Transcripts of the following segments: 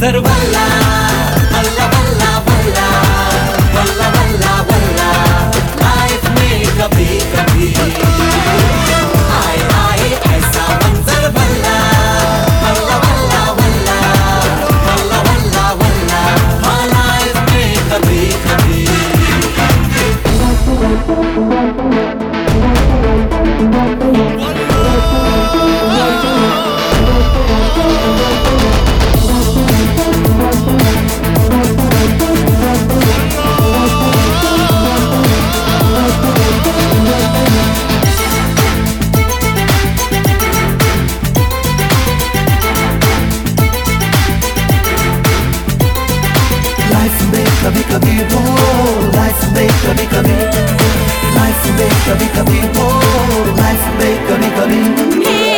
Zarwala कभी हो life में कभी कभी लाइफ में कभी कभी हो लाइफ में कभी कभी।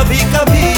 कभी कभी